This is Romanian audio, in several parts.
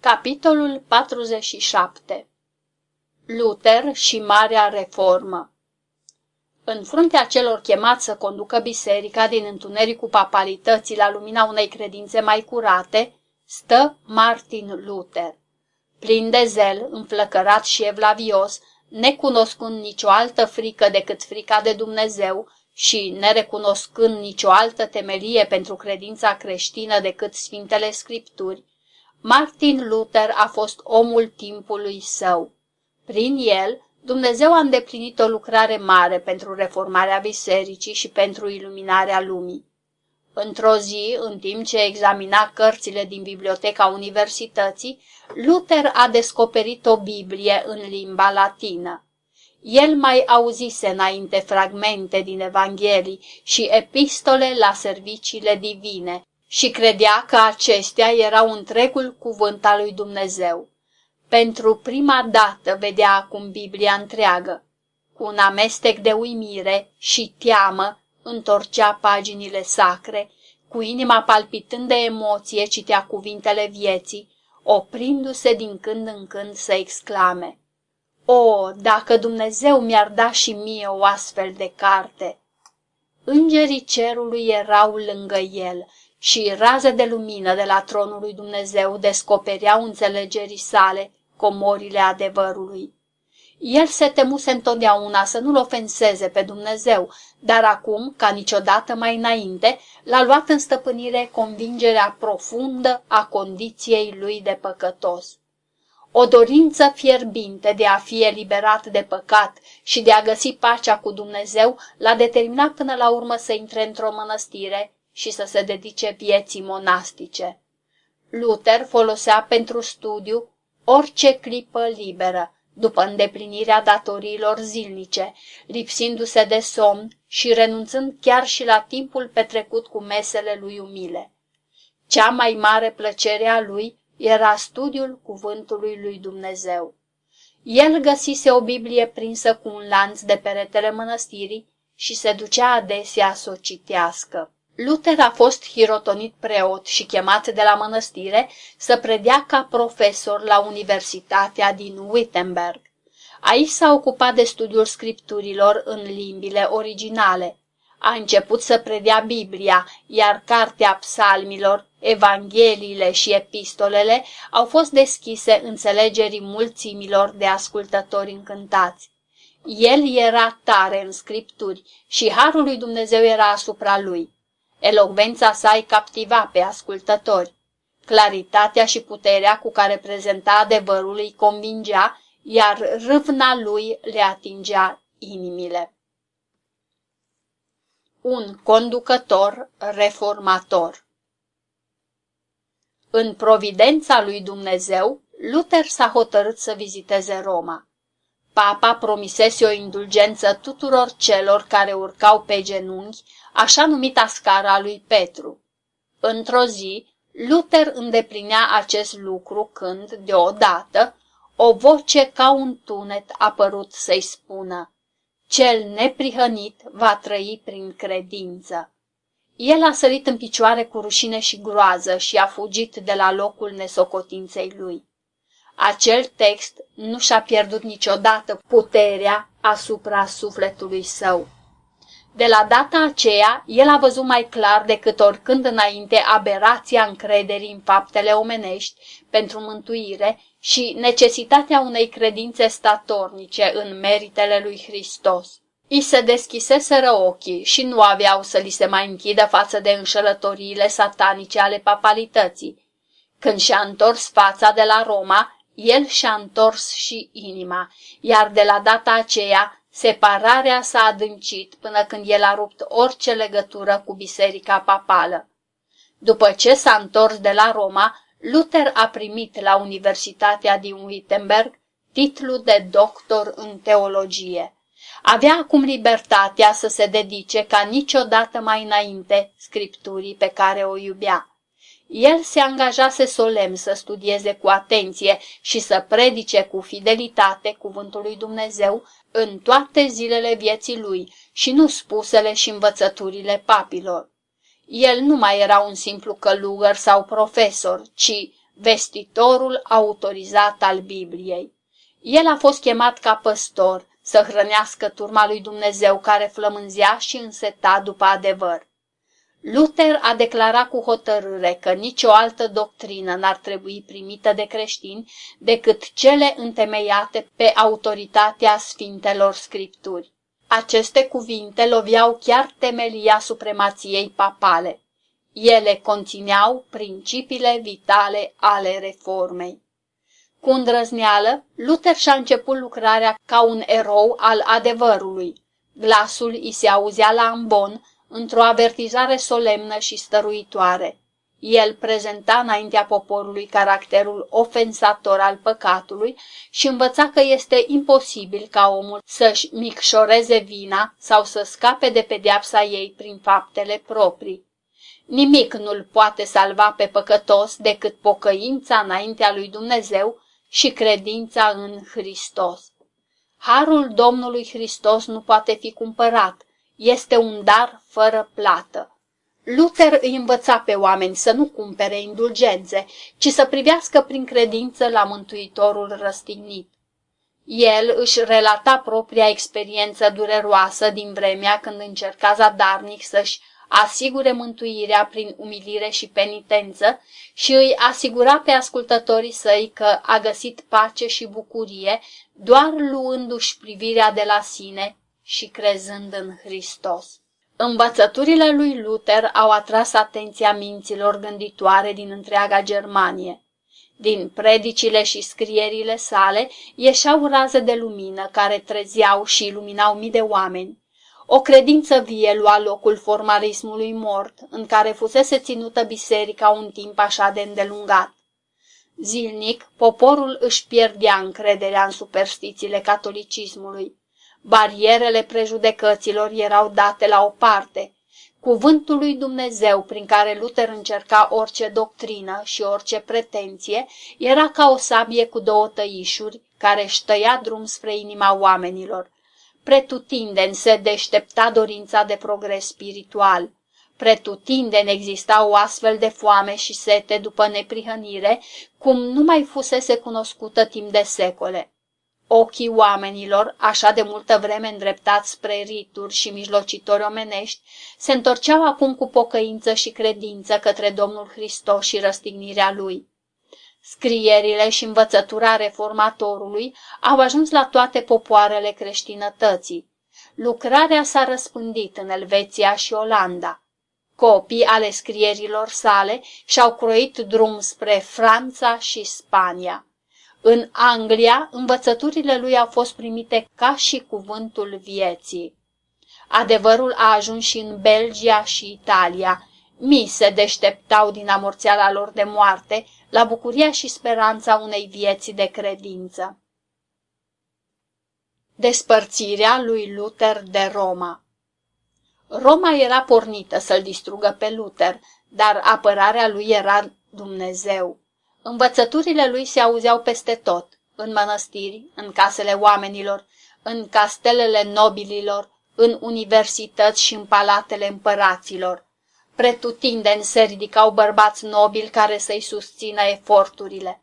Capitolul 47 Luther și Marea Reformă În fruntea celor chemați să conducă biserica din întunericul papalității la lumina unei credințe mai curate, stă Martin Luther. Plin de zel, înflăcărat și evlavios, necunoscând nicio altă frică decât frica de Dumnezeu și nerecunoscând nicio altă temelie pentru credința creștină decât Sfintele Scripturi, Martin Luther a fost omul timpului său. Prin el, Dumnezeu a îndeplinit o lucrare mare pentru reformarea bisericii și pentru iluminarea lumii. Într-o zi, în timp ce examina cărțile din biblioteca universității, Luther a descoperit o Biblie în limba latină. El mai auzise înainte fragmente din Evanghelii și epistole la serviciile divine, și credea că acestea erau întregul cuvânt al lui Dumnezeu. Pentru prima dată vedea acum Biblia întreagă. Cu un amestec de uimire și teamă întorcea paginile sacre, cu inima palpitând de emoție citea cuvintele vieții, oprindu-se din când în când să exclame. O, dacă Dumnezeu mi-ar da și mie o astfel de carte! Îngerii cerului erau lângă el și raze de lumină de la tronul lui Dumnezeu descopereau înțelegerii sale comorile adevărului. El se temuse întotdeauna să nu-l ofenseze pe Dumnezeu, dar acum, ca niciodată mai înainte, l-a luat în stăpânire convingerea profundă a condiției lui de păcătos. O dorință fierbinte de a fi eliberat de păcat și de a găsi pacea cu Dumnezeu l-a determinat până la urmă să intre într-o mănăstire și să se dedice vieții monastice. Luther folosea pentru studiu orice clipă liberă, după îndeplinirea datoriilor zilnice, lipsindu-se de somn și renunțând chiar și la timpul petrecut cu mesele lui umile. Cea mai mare plăcere a lui era studiul cuvântului lui Dumnezeu. El găsise o Biblie prinsă cu un lanț de peretele mănăstirii și se ducea adesea să o citească. Luther a fost hirotonit preot și chemat de la mănăstire să predea ca profesor la Universitatea din Wittenberg. Aici s-a ocupat de studiul scripturilor în limbile originale. A început să predea Biblia, iar cartea psalmilor, evangheliile și epistolele au fost deschise înțelegerii mulțimilor de ascultători încântați. El era tare în scripturi și harul lui Dumnezeu era asupra lui. Elocvența sa îi captiva pe ascultători. Claritatea și puterea cu care prezenta adevărul îi convingea, iar râvna lui le atingea inimile. Un conducător reformator În providența lui Dumnezeu, Luther s-a hotărât să viziteze Roma. Papa promisese o indulgență tuturor celor care urcau pe genunchi așa numita scara lui Petru. Într-o zi, Luther îndeplinea acest lucru când, deodată, o voce ca un tunet a părut să-i spună, Cel neprihănit va trăi prin credință. El a sărit în picioare cu rușine și groază și a fugit de la locul nesocotinței lui. Acel text nu și-a pierdut niciodată puterea asupra sufletului său. De la data aceea, el a văzut mai clar decât oricând înainte aberația încrederii în faptele omenești pentru mântuire și necesitatea unei credințe statornice în meritele lui Hristos. I se deschiseseră ochii și nu aveau să li se mai închidă față de înșelătoriile satanice ale papalității. Când și-a întors fața de la Roma, el și-a întors și inima, iar de la data aceea Separarea s-a adâncit până când el a rupt orice legătură cu biserica papală. După ce s-a întors de la Roma, Luther a primit la Universitatea din Wittenberg titlul de doctor în teologie. Avea acum libertatea să se dedice ca niciodată mai înainte scripturii pe care o iubea. El se angajase solemn să studieze cu atenție și să predice cu fidelitate cuvântul lui Dumnezeu în toate zilele vieții lui și nu spusele și învățăturile papilor. El nu mai era un simplu călugăr sau profesor, ci vestitorul autorizat al Bibliei. El a fost chemat ca păstor să hrănească turma lui Dumnezeu care flămânzea și înseta după adevăr. Luther a declarat cu hotărâre că nicio altă doctrină n-ar trebui primită de creștini decât cele întemeiate pe autoritatea Sfintelor Scripturi. Aceste cuvinte loveau chiar temelia supremației papale. Ele conțineau principiile vitale ale reformei. Cu îndrăzneală, Luther și-a început lucrarea ca un erou al adevărului. Glasul îi se auzea la ambon, într-o avertizare solemnă și stăruitoare. El prezenta înaintea poporului caracterul ofensator al păcatului și învăța că este imposibil ca omul să-și micșoreze vina sau să scape de pedeapsa ei prin faptele proprii. Nimic nu-l poate salva pe păcătos decât pocăința înaintea lui Dumnezeu și credința în Hristos. Harul Domnului Hristos nu poate fi cumpărat, este un dar fără plată. Luther îi învăța pe oameni să nu cumpere indulgențe, ci să privească prin credință la Mântuitorul răstignit. El își relata propria experiență dureroasă din vremea când încerca zadarnic să-și asigure mântuirea prin umilire și penitență și îi asigura pe ascultătorii săi că a găsit pace și bucurie doar luându-și privirea de la sine și crezând în Hristos. Învățăturile lui Luther au atras atenția minților gânditoare din întreaga Germanie. Din predicile și scrierile sale ieșeau raze de lumină care trezeau și iluminau mii de oameni. O credință vie lua locul formalismului mort, în care fusese ținută biserica un timp așa de îndelungat. Zilnic, poporul își pierdea încrederea în superstițiile catolicismului. Barierele prejudecăților erau date la o parte. Cuvântul lui Dumnezeu, prin care Luther încerca orice doctrină și orice pretenție, era ca o sabie cu două tăișuri, care își tăia drum spre inima oamenilor. Pretutindeni se deștepta dorința de progres spiritual. Pretutindeni exista o astfel de foame și sete după neprihănire, cum nu mai fusese cunoscută timp de secole. Ochii oamenilor, așa de multă vreme îndreptați spre rituri și mijlocitori omenești, se întorceau acum cu pocăință și credință către Domnul Hristos și răstignirea Lui. Scrierile și învățătura reformatorului au ajuns la toate popoarele creștinătății. Lucrarea s-a răspândit în Elveția și Olanda. Copii ale scrierilor sale și-au croit drum spre Franța și Spania. În Anglia, învățăturile lui au fost primite ca și cuvântul vieții. Adevărul a ajuns și în Belgia și Italia. Mii se deșteptau din amorțeala lor de moarte la bucuria și speranța unei vieți de credință. Despărțirea lui Luther de Roma Roma era pornită să-l distrugă pe Luther, dar apărarea lui era Dumnezeu. Învățăturile lui se auzeau peste tot, în mănăstiri, în casele oamenilor, în castelele nobililor, în universități și în palatele împăraților. Pretutindeni se ridicau bărbați nobili care să-i susțină eforturile.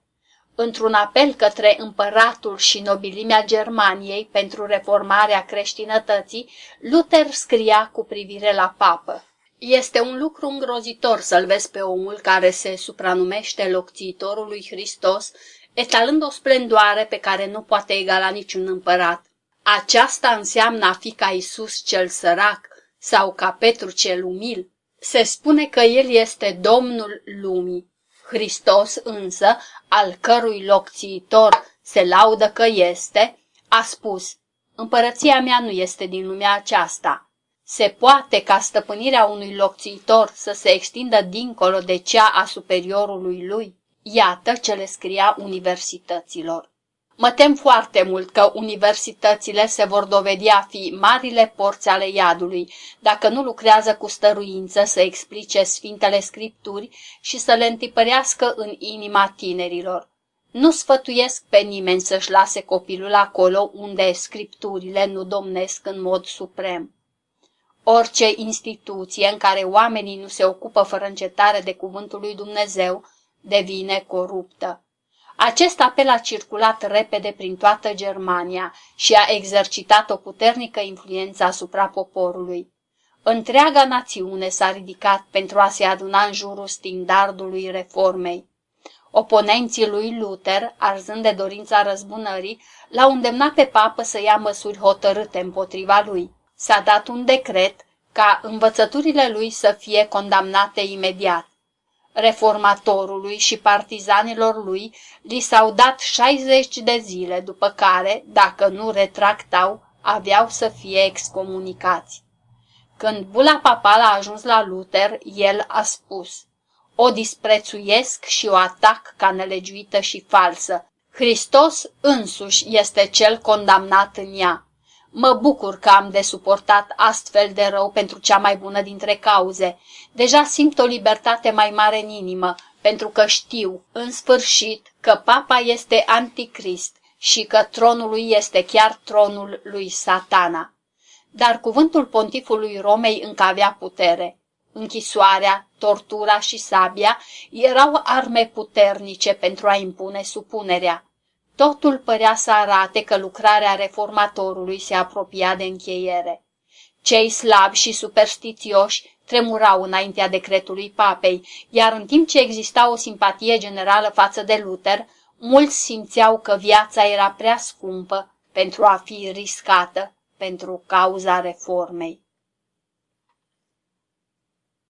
Într-un apel către împăratul și nobilimea Germaniei pentru reformarea creștinătății, Luther scria cu privire la papă. Este un lucru îngrozitor să-l vezi pe omul care se supranumește locțiitorul lui Hristos, etalând o splendoare pe care nu poate egala niciun împărat. Aceasta înseamnă a fi ca Isus cel sărac sau ca Petru cel umil. Se spune că El este Domnul lumii. Hristos însă, al cărui locțiitor se laudă că este, a spus, Împărăția mea nu este din lumea aceasta. Se poate ca stăpânirea unui locțitor să se extindă dincolo de cea a superiorului lui? Iată ce le scria universităților. Mă tem foarte mult că universitățile se vor dovedi a fi marile porți ale iadului, dacă nu lucrează cu stăruință să explice Sfintele Scripturi și să le întipărească în inima tinerilor. Nu sfătuiesc pe nimeni să-și lase copilul acolo unde scripturile nu domnesc în mod suprem. Orice instituție în care oamenii nu se ocupă fără încetare de cuvântul lui Dumnezeu devine coruptă. Acest apel a circulat repede prin toată Germania și a exercitat o puternică influență asupra poporului. Întreaga națiune s-a ridicat pentru a se aduna în jurul standardului reformei. Oponenții lui Luther, arzând de dorința răzbunării, l-au îndemnat pe papă să ia măsuri hotărâte împotriva lui. S-a dat un decret ca învățăturile lui să fie condamnate imediat. Reformatorului și partizanilor lui li s-au dat 60 de zile, după care, dacă nu retractau, aveau să fie excomunicați. Când bula papală a ajuns la Luther, el a spus, O disprețuiesc și o atac ca nelegiuită și falsă. Hristos însuși este cel condamnat în ea. Mă bucur că am de suportat astfel de rău pentru cea mai bună dintre cauze. Deja simt o libertate mai mare în inimă, pentru că știu, în sfârșit, că papa este anticrist și că tronul lui este chiar tronul lui satana. Dar cuvântul pontifului Romei încă avea putere. Închisoarea, tortura și sabia erau arme puternice pentru a impune supunerea. Totul părea să arate că lucrarea reformatorului se apropia de încheiere. Cei slabi și superstițioși tremurau înaintea decretului papei, iar în timp ce exista o simpatie generală față de Luther, mulți simțeau că viața era prea scumpă pentru a fi riscată pentru cauza reformei.